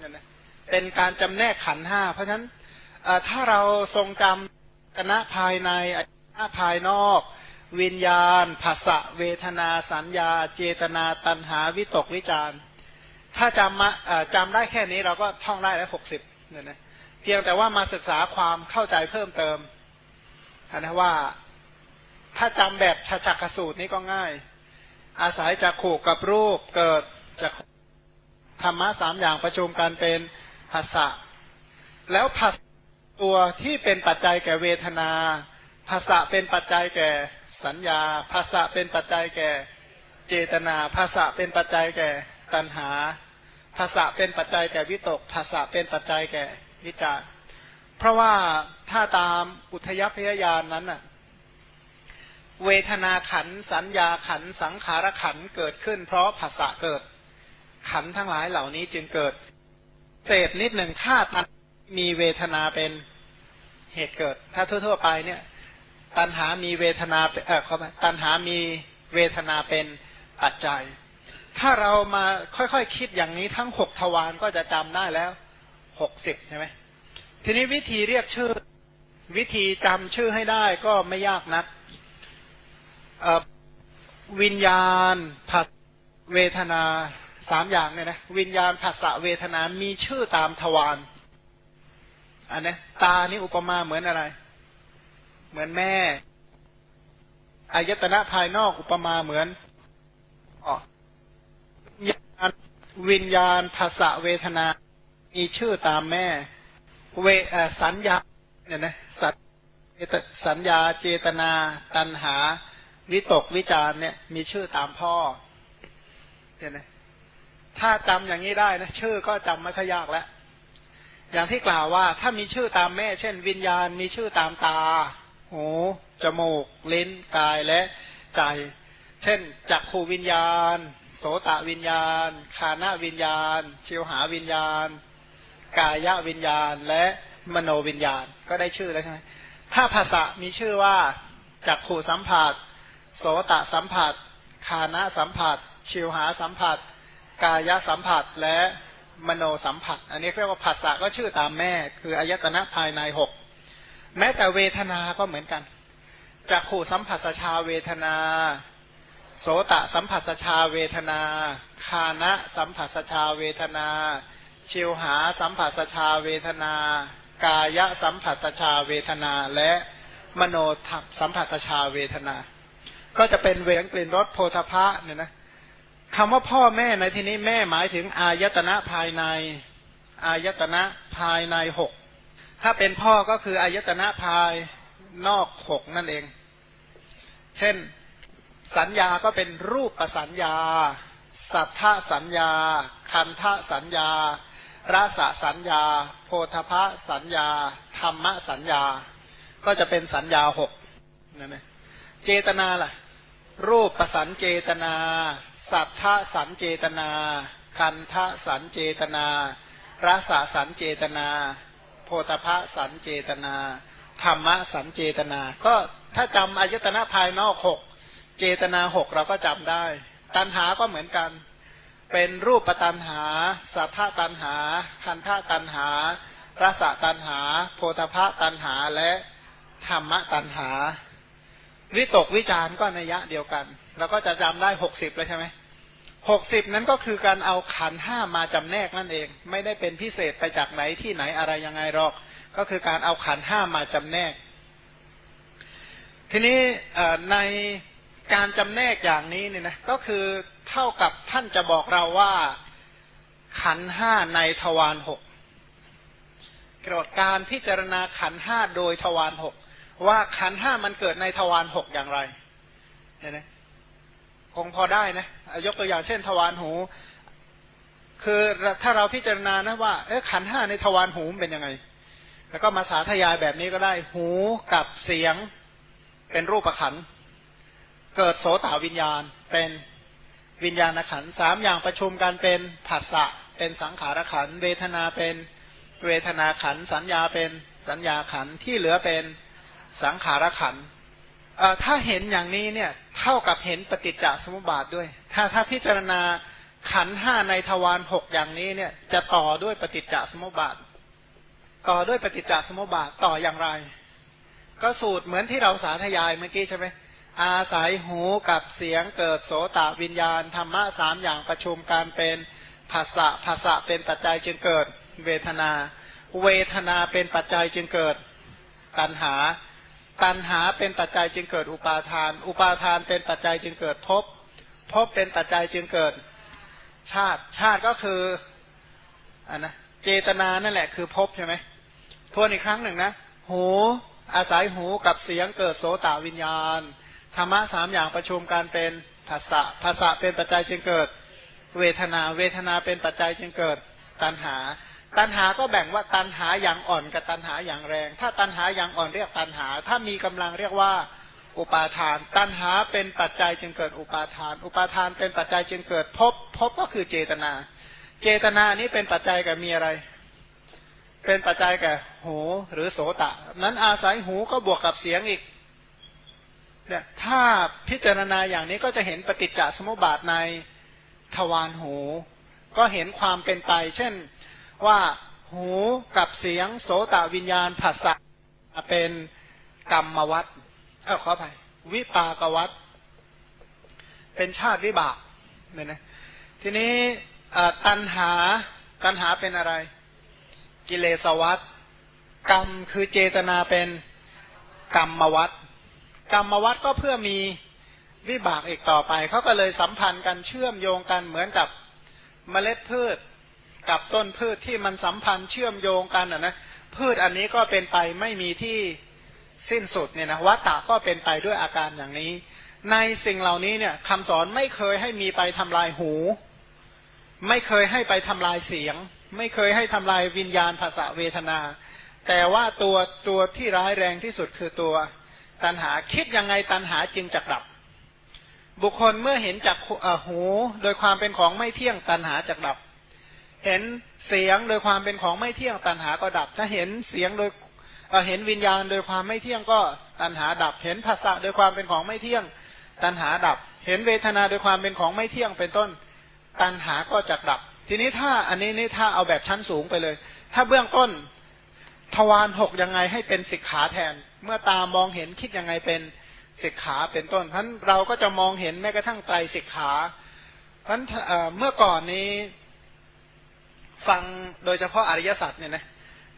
เนี่ยนะเป็นการจำแนกขันห้าเพราะฉะนั้นถ้าเราทรงจำคณะภายในคณะภายนอก วิญญาณภาษะเวทนาสัญญา เจตนาตัณหาวิตกวิจารถ้าจำมาจำได้แค่นี้เราก็ท่องได้แล้วหกสิบเนี่ยนะเพียงแต่ว่ามาศึกษาความเข้าใจเพิ่มเติมนะว่าถ้าจำแบบฉชักสูตรนี้ก็ง่าย อาศัยจากขู่กับรูปเกิดจาก ธรรมะสามอย่างประชุมกันเป็นภาษะแล้วภาษตัวที่เป็นปัจจัยแก่เวทนา ภาษะเป็นปัจจัยแก่สัญญา ภาษะเป็นปัจจัยแก่เจตนา ภาษะเป็นปัจจัยแก่ตัณหา ภาษะเป็นปัจจัยแก่วิตก ภาษะเป็นปัจจัยแก่วิจารเพราะว่าถ้าตามอุทยพยายานนั้นน่ะเวทนาขันสัญญาขันสังขารขันเกิดขึ้น เพราะภาษะเกิด ขันทั้งหลายเหล่านี้จึงเกิดเศษนิดหนึ่งถ้าตันมีเวทนาเป็นเหตุเกิด ถ้าทั่ว ๆ ไปเนี่ย ตันหามีเวทนาเออเขาตันหามีเวทนาเป็นปัจจัย ถ้าเรามาค่อยๆคคิดอย่างนี้ทั้งหกทวารก็จะจำได้แล้วหกสิบใช่ไหมทีนี้วิธีเรียกชื่อ วิธีจำชื่อให้ได้ก็ไม่ยากนักวิญญาณผัสเวทนา สามอย่างเนี่ยนะวิญญาณผัสสะเวทนา มีชื่อตามทวารอันนี้ตานี่อุปมาเหมือนอะไร เหมือนแม่อายตนะภายนอกอุปมาเหมือนอ๋อวิญญาณภาษะเวทนา มีชื่อตามแม่ เวสัญญาเนี่ยนะสัญสัญญาเจตนา ตัณหา วิตกวิจารเนี่ย มีชื่อตามพ่อเห็นไหม ถ้าจำอย่างนี้ได้นะชื่อก็จำไม่ค่อยยากแล้ว อย่างที่กล่าวว่า ถ้ามีชื่อตามแม่ เช่น วิญญาณมีชื่อตามตา หูจมูกลิ้นกายและใจ เช่นจักขูวิญญาณ โสตวิญญาณคานาวิญญาณ ชิวหาวิญญาณ กายวิญญาณ และมโนวิญญาณ ก็ได้ชื่อแล้วใช่ไหมถ้าภาษามีชื่อว่าจักขูสัมผัส โสตสัมผัสคานะสัมผัส ชิวหาสัมผัส กายสัมผัสและมโนสัมผัส อันนี้เรียกว่าผัสสะก็ชื่อตามแม่ คืออายตนะภายในหกแม้แต่เวทนา ก็เหมือนกันจากขู่สัมผัสชาเวทนา โสตสัมผัสชาเวทนา คานะสัมผัสชาเวทนา ชิวหาสัมผัสชาเวทนา กายสัมผัสชาเวทนา และมโนสัมผัสชาเวทนา ก็จะเป็นเวงกลิ่นรสโพธพะเนี่ยนะ คำว่าพ่อแม่ในที่นี้แม่หมายถึงอายตนะภายใน อายตนะภายในหกถ้าเป็นพ่อก็คืออายตนะภายนอกหกนั่นเอง เช่น สัญญาก็เป็นรูปประสัญญา สัทธสัญญา คันทะสัญญา รสสัญญา โพธพะสัญญา ธรรมสัญญา ก็จะเป็นสัญญาหกนั่นเองเจตนาล่ะ รูปประสันเจตนา สัทธสันเจตนา คันทะสันเจตนารสสันเจตนา โพธพะสันเจตนาธรรมะสันเจตนา ก็ถ้าจำอายตนะภายนอกหกเจตนาหกเราก็จำได้ ตัณหาก็เหมือนกัน เป็นรูปตัณหา สัทธตัณหา คันธตัณหา รสตัณหา โพธพะตัณหาและธรรมะตัณหา วิตกวิจารก็ในยะเดียวกัน เราก็จะจำได้หกสิบเลยใช่ไหม หกสิบนั้นก็คือการเอาขันห้ามาจำแนกนั่นเอง ไม่ได้เป็นพิเศษไปจากไหนที่ไหนอะไรยังไงหรอก ก็คือการเอาขันห้ามาจำแนก ทีนี้ในการจำแนกอย่างนี้เนี่ยนะก็คือเท่ากับท่านจะบอกเราว่าขันห้าในทวารหกกี่ยวการพิจารณาขันห้าโดยทวารหกว่าขันห้ามันเกิดในทวารหกอย่างไรเนี่ย คงพอได้นะยกตัวอย่างเช่นทวารหู คือถ้าเราพิจารณานะว่าเอขันห้าในทวารหูเป็นยังไง แล้วก็มาสาธยายแบบนี้ก็ได้ หูกับเสียงเป็นรูปขันเกิดโสตวิญญาณเป็นวิญญาณขันสามอย่างประชุมกันเป็นผัสสะเป็นสังขารขันเวทนาเป็นเวทนาขันสัญญาเป็นสัญญาขันที่เหลือเป็นสังขารขัน ถ้าเห็นอย่างนี้เนี่ยเท่ากับเห็นปฏิจจสมุปบาทด้วย ถ้าถ้าพิจารณาขันห้าในทวารหกอย่างนี้เนี่ย จะต่อด้วยปฏิจจสมุปบาท ต่อด้วยปฏิจจสมุปบาทต่ออย่างไร ก็สูตรเหมือนที่เราสาธยายเมื่อกี้ใช่ไหมอาศัยหูกับเสียงเกิดโสตวิญญาณธรรมะสามอย่างประชุมการเป็นภาษะภาษะเป็นปัจจัยจึงเกิด เวทนา เวทนาเป็นปัจจัยจึงเกิดตัณหา ตัณหาเป็นปัจจัยจึงเกิดอุปาทาน อุปาทานเป็นปัจจัยจึงเกิดภพภพเป็นปัจจัยจึงเกิดชาติชาติก็คืออันนะเจตนานั่นแหละคือภพใช่ไหมทวนอีกครั้งหนึ่งนะหูอาศัยหูกับเสียงเกิดโสตวิญญาณธรรมะสามอย่างประชุมการเป็นภาษะภาษะเป็นปัจจัยจึงเกิด เวทนา เวทนาเป็นปัจจัยจึงเกิดตัณหา ตัณหาก็แบ่งว่าตัณหาอย่างอ่อนกับตัณหาอย่างแรง ถ้าตัณหาอย่างอ่อนเรียกตัณหา ถ้ามีกำลังเรียกว่าอุปาทาน ตัณหาเป็นปัจจัยจึงเกิดอุปาทาน อุปาทานเป็นปัจจัยจึงเกิดพภพบก็คือเจตนา เจตนานี้เป็นปัจจัยกับมีอะไร เป็นปัจจัยกับหูหรือโสตะ นั้นอาศัยหูก็บวกกับเสียงอีกเนี่ยถ้าพิจารณาอย่างนี้ก็จะเห็นปฏิจจสมุปบาทในทวารหู ก็เห็นความเป็นไป เช่น ว่าหูกับเสียงโสตวิญญาณผัสสะเป็นกรรมวัตเออขออภัยวิปากวัตเป็นชาติวิบากเนี่ยนะทีนี้ตัณหาตัณหาเป็นอะไร กิเลสวัตกรรมคือเจตนาเป็นกรรมวัตกรรมวัตก็เพื่อมีวิบากอีกต่อไป เขาก็เลยสัมพันธ์กันเชื่อมโยงกันเหมือนกับเมล็ดพืช กับต้นพืชที่มันสัมพันธ์เชื่อมโยงกันอะนะพืชอันนี้ก็เป็นไปไม่มีที่สิ้นสุดเนี่ยนะวัตตะก็เป็นไปด้วยอาการอย่างนี้ ในสิ่งเหล่านี้เนี่ยคำสอนไม่เคยให้มีไปทำลายหู ไม่เคยให้ไปทำลายเสียง ไม่เคยให้ทำลายวิญญาณภาษาเวทนา แต่ว่าตัวตัวที่ร้ายแรงที่สุดคือตัวตัณหาคิดยังไงตัณหาจึงจะกลับ บุคคลเมื่อเห็นจากหูโดยความเป็นของไม่เที่ยงตัณหาจะดับ เห็นเสียงโดยความเป็นของไม่เที่ยงตัณหาก็ดับ ถ้าเห็นเสียงโดยเห็นวิญญาณโดยความไม่เที่ยงก็ตัณหาดับ เห็นภาษาโดยความเป็นของไม่เที่ยง ตัณหาดับ เห็นเวทนาโดยความเป็นของไม่เที่ยงเป็นต้น ตัณหาก็จะดับ ทีนี้ถ้าอันนี้นี่ถ้าเอาแบบชั้นสูงไปเลย ถ้าเบื้องต้นทวารหกยังไงให้เป็นสิกขาแทน เมื่อตามองเห็นคิดยังไงเป็นสิกขาเป็นต้นท่านเราก็จะมองเห็นแม้กระทั่งไตรสิกขาท่านเมื่อก่อนนี้ ฟังโดยเฉพาะอริยสัจเนี่ยนะ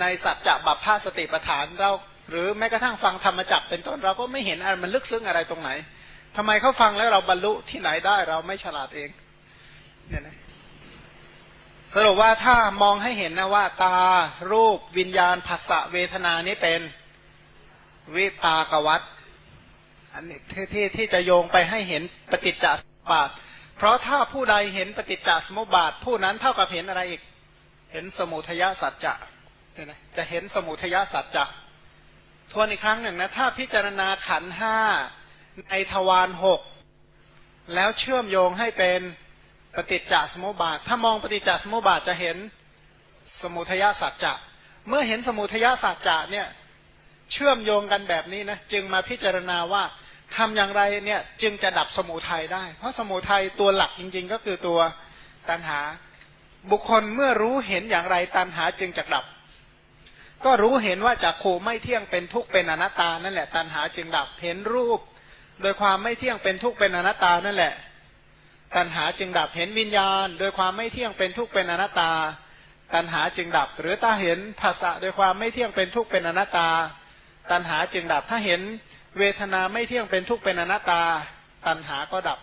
ในสัจจะบัพพาสติปัฏฐานเรา หรือแม้กระทั่งฟังธรรมจักเป็นต้นเราก็ไม่เห็นอะไรมันลึกซึ้งอะไรตรงไหนทำไมเขาฟังแล้วเราบรรลุที่ไหนได้เราไม่ฉลาดเองเนี่ยนะสรุปว่าถ้ามองให้เห็นนะว่า ตารูปวิญญาณภาษะเวทนานี้เป็นวิปากวัตอันนี้ที่ที่ที่จะโยงไปให้เห็นปฏิจจสมุปบาท เพราะถ้าผู้ใดเห็นปฏิจจสมุปบาท ผู้นั้นเท่ากับเห็นอะไรอีก เห็นสมุทยสัจจะจะเห็นสมุทยสัจจะทวนอีกครั้งหนึ่งนะ ถ้าพิจารณาขันห้าในทวารหกแล้วเชื่อมโยงให้เป็นปฏิจจสมุปบาท ถ้ามองปฏิจจสมุปบาทจะเห็นสมุทยสัจจะ เมื่อเห็นสมุทยสัจจะเนี่ย เชื่อมโยงกันแบบนี้นะจึงมาพิจารณาว่าทำอย่างไรเนี่ยจึงจะดับสมุทัยได้ เพราะสมุทัยตัวหลักจริง ๆ ก็คือตัวตัณหา บุคคลเมื่อรู้เห็นอย่างไรตัณหาจึงจะดับ ก็รู้เห็นว่าจากขูไม่เที่ยงเป็นทุกข์เป็นอนัตตานั่นแหละ ตัณหาจึงดับเห็นรูป โดยความไม่เที่ยงเป็นทุกข์เป็นอนัตตานั่นแหละ ตัณหาจึงดับเห็นวิญญาณ โดยความไม่เที่ยงเป็นทุกข์เป็นอนัตตา ตัณหาจึงดับ หรือถ้าเห็นภาษะโดยความไม่เที่ยงเป็นทุกข์เป็นอนัตตา ตัณหาจึงดับถ้าเห็นเวทนาไม่เที่ยงเป็นทุกข์เป็นอนัตตา ตัณหาก็ดับ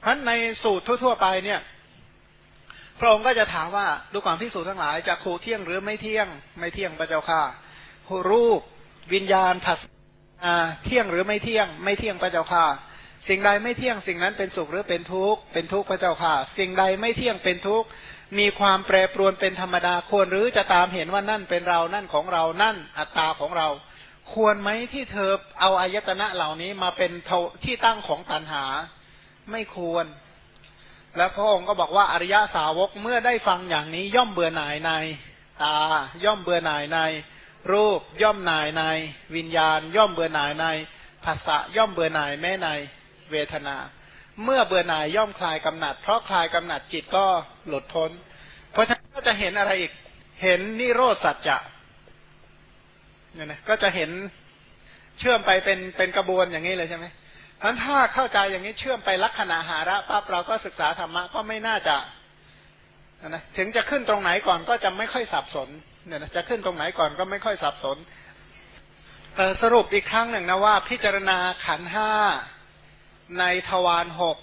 เพราะในสูตรทั่ว ๆ ไปเนี่ย พระองค์ก็จะถามว่าดูความพิสูจน์ทั้งหลายจะคูเที่ยงหรือไม่เที่ยง ไม่เที่ยงพระเจ้าค่ะรูป วิญญาณผัสเที่ยงหรือไม่เที่ยง ไม่เที่ยงพระเจ้าค่ะ สิ่งใดไม่เที่ยงสิ่งนั้นเป็นสุขหรือเป็นทุกข์เป็นทุกข์พระเจ้าค่ะ สิ่งใดไม่เที่ยงเป็นทุกข์มีความแปรปรวนเป็นธรรมดาควรหรือจะตามเห็นว่านั่นเป็นเรานั่นของเรานั่นอัตตาของเรา ควรไหมที่เธอเอาอายตนะเหล่านี้มาเป็นที่ตั้งของตัณหา ไม่ควร แล้วพระองค์ก็บอกว่าอริยสาวกเมื่อได้ฟังอย่างนี้ ย่อมเบื่อหน่ายในตา ย่อมเบื่อหน่ายใน รูปย่อมหน่ายใน วิญญาณ ย่อมเบื่อหน่ายในภาษะย่อมเบื่อหน่ายแม้ในเวทนา เมื่อเบื่อหน่ายย่อมคลายกำหนัด เพราะคลายกำหนัดจิตก็หลุดพ้น เพราะฉะนั้นก็จะเห็นอะไรอีกเห็นนิโรธสัจจะเนี่ยนะก็จะเห็นเชื่อมไปเป็นเป็นกระบวนอย่างนี้เลยใช่ไหม เพราะถ้าเข้าใจอย่างนี้เชื่อมไปลักษณะหาระปั๊บเราก็ศึกษาธรรมะก็ไม่น่าจะนะถึงจะขึ้นตรงไหนก่อนก็จะไม่ค่อยสับสนเนี่ยนะจะขึ้นตรงไหนก่อนก็ไม่ค่อยสับสนสรุปอีกครั้งหนึ่งนะว่า พิจารณาขันห้าในทวารหก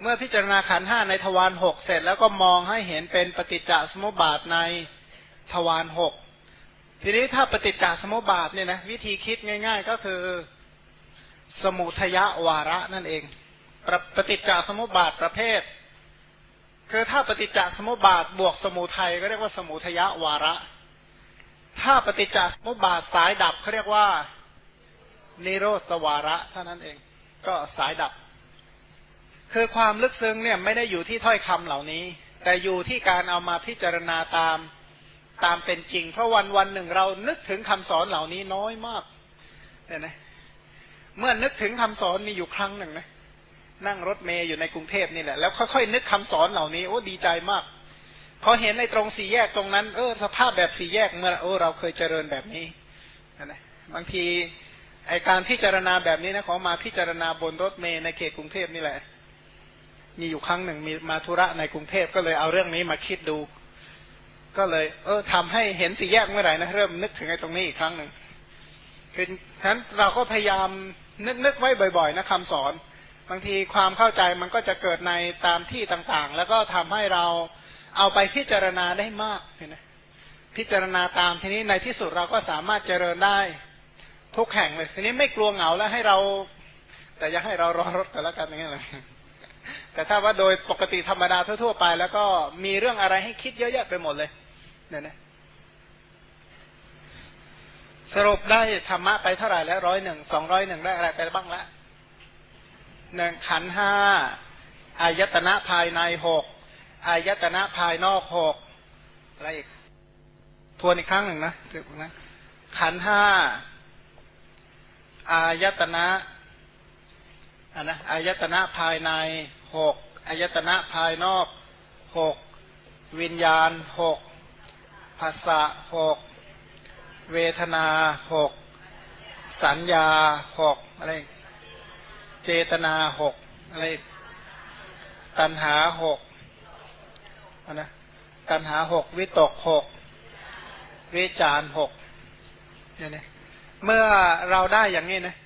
เมื่อพิจารณาขันห้าในทวารหกเสร็จแล้วก็มองให้เห็นเป็นปฏิจจสมุปบาทในทวารหกทีนี้ถ้าปฏิจจสมุปบาทเนี่ยนะวิธีคิดง่าย ๆ ก็คือ สมุทยวาระนั่นเองปฏิจจสมุปบาทประเภท คือถ้าปฏิจจสมุปบาทบวกสมุทัยก็เรียกว่าสมุทยวาระ ถ้าปฏิจจสมุปบาทสายดับเขาเรียกว่านิโรธวาระเท่านั้นเอง ก็สายดับ คือความลึกซึ้งเนี่ยไม่ได้อยู่ที่ถ้อยคำเหล่านี้ แต่อยู่ที่การเอามาพิจารณาตามตามเป็นจริง เพราะวันวันหนึ่งเรานึกถึงคำสอนเหล่านี้น้อยมากเนี่ยนะ เมื่อนึกถึงคำสอนมีอยู่ครั้งหนึ่งนะนั่งรถเมย์อยู่ในกรุงเทพนี่แหละแล้วค่อยๆนึกคำสอนเหล่านี้โอ้ดีใจมากพอเห็นในตรงสี่แยกตรงนั้นเออสภาพแบบสี่แยกเมื่อโอ้เราเคยเจริญแบบนี้นะบางทีไอการพิจารณาแบบนี้นะขอมาพิจารณาบนรถเมย์ในเขตกรุงเทพนี่แหละ มีอยู่ครั้งหนึ่งมีมาธุระในกรุงเทพก็เลยเอาเรื่องนี้มาคิดดู ก็เลย เออทำให้เห็นสี่แยกเมื่อไหร่นะเริ่มนึกถึงไอ้ตรงนี้อีกครั้งหนึ่งคือฉะนั้นเราก็พยายาม นึกนึกไว้บ่อยๆนะคำสอน บางทีความเข้าใจมันก็จะเกิดในตามที่ต่างๆ แล้วก็ทำให้เราเอาไปพิจารณาได้มากเห็นไหมพิจารณาตามทีนี้ในที่สุดเราก็สามารถเจริญได้ทุกแห่งเลยทีนี้ไม่กลัวเหงาแล้วให้เรา แต่อย่าให้เรารอรถแต่ละกันอย่างเงี้ยเลยแต่ถ้าว่าโดยปกติธรรมดาทั่วๆไป แล้วก็มีเรื่องอะไรให้คิดเยอะแยะไปหมดเลยเนี่ยนะ สรุปได้ธรรมะไปเท่าไหร่แล้วร้อยหนึ่งสองร้อยหนึ่งได้อะไรไปบ้างละหนึ่งขันห้าอายตนะภายในหกอายตนะภายนอกหกอะไรอีกทวนอีกครั้งหนึ่งนะนะขันห้าอายตนะอันนะอายตนะภายในหกอายตนะภายนอกหกวิญญาณหกภาษะหก เวทนาหกสัญญาหกอะไรเจตนาหกอะไรตัณหาหกนะตัณหาหกวิตกหกวิจารหกเนี่ยเมื่อเราได้อย่างนี้นะ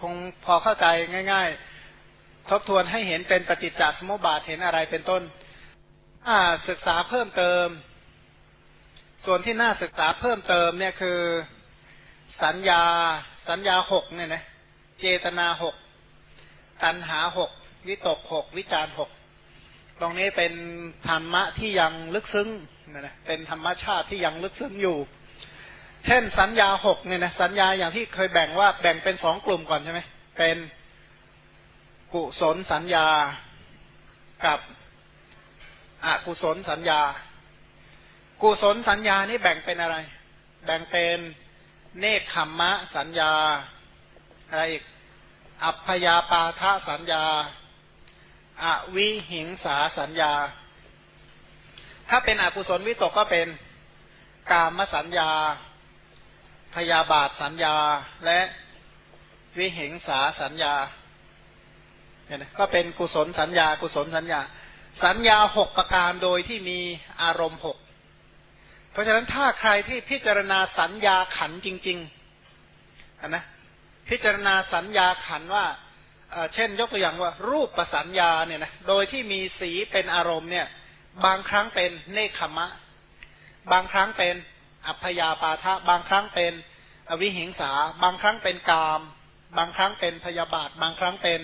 คงพอเข้าใจง่าย ๆ ทบทวนให้เห็นเป็นปฏิจจสมุปบาทเห็นอะไรเป็นต้นศึกษาเพิ่มเติม ส่วนที่น่าศึกษาเพิ่มเติมเนี่ยคือสัญญาสัญญาหกเนี่ยนะเจตนาหกตัณหาหกวิตกหกวิจารหกตรงนี้เป็นธรรมะที่ยังลึกซึ้งนะนะเป็นธรรมชาติที่ยังลึกซึ้งอยู่ เช่นสัญญาหกเนี่ยนะสัญญาอย่างที่เคยแบ่งว่าแบ่งเป็นสองกลุ่มก่อนใช่ไหมเป็นกุศลสัญญากับอกุศลสัญญา กุศลสัญญานี่แบ่งเป็นอะไร แบ่งเป็นเนคขมมะสัญญา อะไรอีก อัพยาปาทะสัญญา อวิหิงสาสัญญา ถ้าเป็นอกุศลวิตกก็เป็นกามสัญญา พยาบาทสัญญา และวิหิงสาสัญญาเนี่ยนะก็เป็นกุศลสัญญา กุศลสัญญา สัญญาหกประการโดยที่มีอารมณ์หก ราะฉะนั้นถ้าใครที่พิจารณาสัญญาขันจริงๆนะพิจารณาสัญญาขันว่าเช่น ยกตัวอย่างว่า รูปประสัญญาเนี่ยนะโดยที่มีสีเป็นอารมณ์เนี่ย บางครั้งเป็นเนคขมะ บางครั้งเป็นอัพยาปาทะ บางครั้งเป็นอวิหิงสา บางครั้งเป็นกาม บางครั้งเป็นพยาบาท บางครั้งเป็น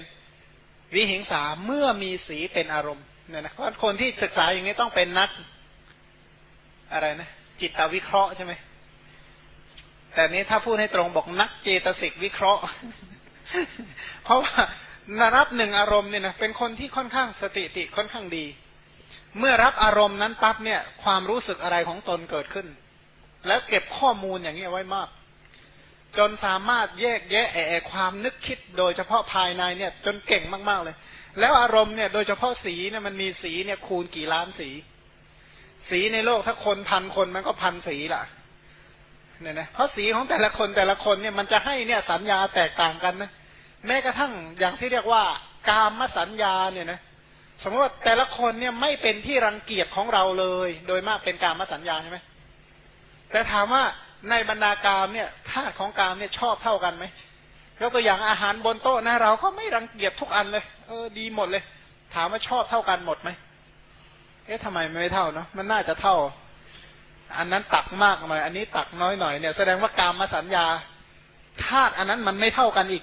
วิหิงสาเมื่อมีสีเป็นอารมณ์เนี่ยนะเพราะคนที่ศึกษาอย่างนี้ต้องเป็นนักอะไรนะ จิตวิเคราะห์ใช่ไหม แต่นี้ถ้าพูดให้ตรงบอกนักเจตสิกวิเคราะห์ เพราะว่านรับหนึ่งอารมณ์เนี่ยนะเป็นคนที่ค่อนข้างสติติค่อนข้างดี เมื่อรับอารมณ์นั้นปั๊บเนี่ย ความรู้สึกอะไรของตนเกิดขึ้น แล้วเก็บข้อมูลอย่างนี้ไว้มาก จนสามารถแยกแยะแอะความนึกคิดโดยเฉพาะภายในเนี่ย จนเก่งมากๆเลย แล้วอารมณ์เนี่ย โดยเฉพาะสีเนี่ยมันมีสีเนี่ยคูณกี่ล้านสี สีในโลกถ้าคนพันคนมันก็พันสีล่ะเนี่ยนะเพราะสีของแต่ละคนแต่ละคนเนี่ยมันจะให้เนี่ยสัญญาแตกต่างกันนะแม้กระทั่งอย่างที่เรียกว่ากามสัญญาเนี่ยนะสมมติว่าแต่ละคนเนี่ยไม่เป็นที่รังเกียจของเราเลย โดยมากเป็นกามสัญญาใช่ไหมแต่ถามว่าในบรรดากามเนี่ยธาตุของกามเนี่ยชอบเท่ากันไหมยกตัวอย่างอาหารบนโต๊ะนะเราก็ไม่รังเกียจทุกอันเลย เออดีหมดเลย ถามว่าชอบเท่ากันหมดไหม เอ๊ะทำไมไม่เท่าเนาะมันน่าจะเท่า อันนั้นตักมากหน่อย อันนี้ตักน้อยหน่อยเนี่ย แสดงว่ากามมาสัญญาธาตุอันนั้นมันไม่เท่ากันอีก